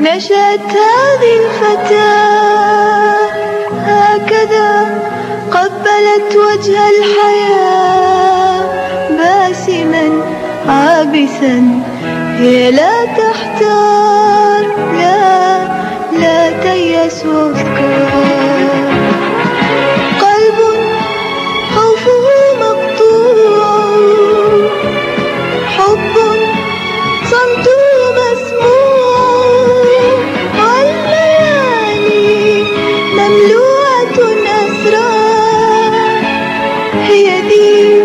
نشأت هذه الفتاة هكذا قبلت وجه الحياة باسما عابسا. هي لا تحتار لا لا تيأس أفكار قلب خوفه مقطوع حب صمته دي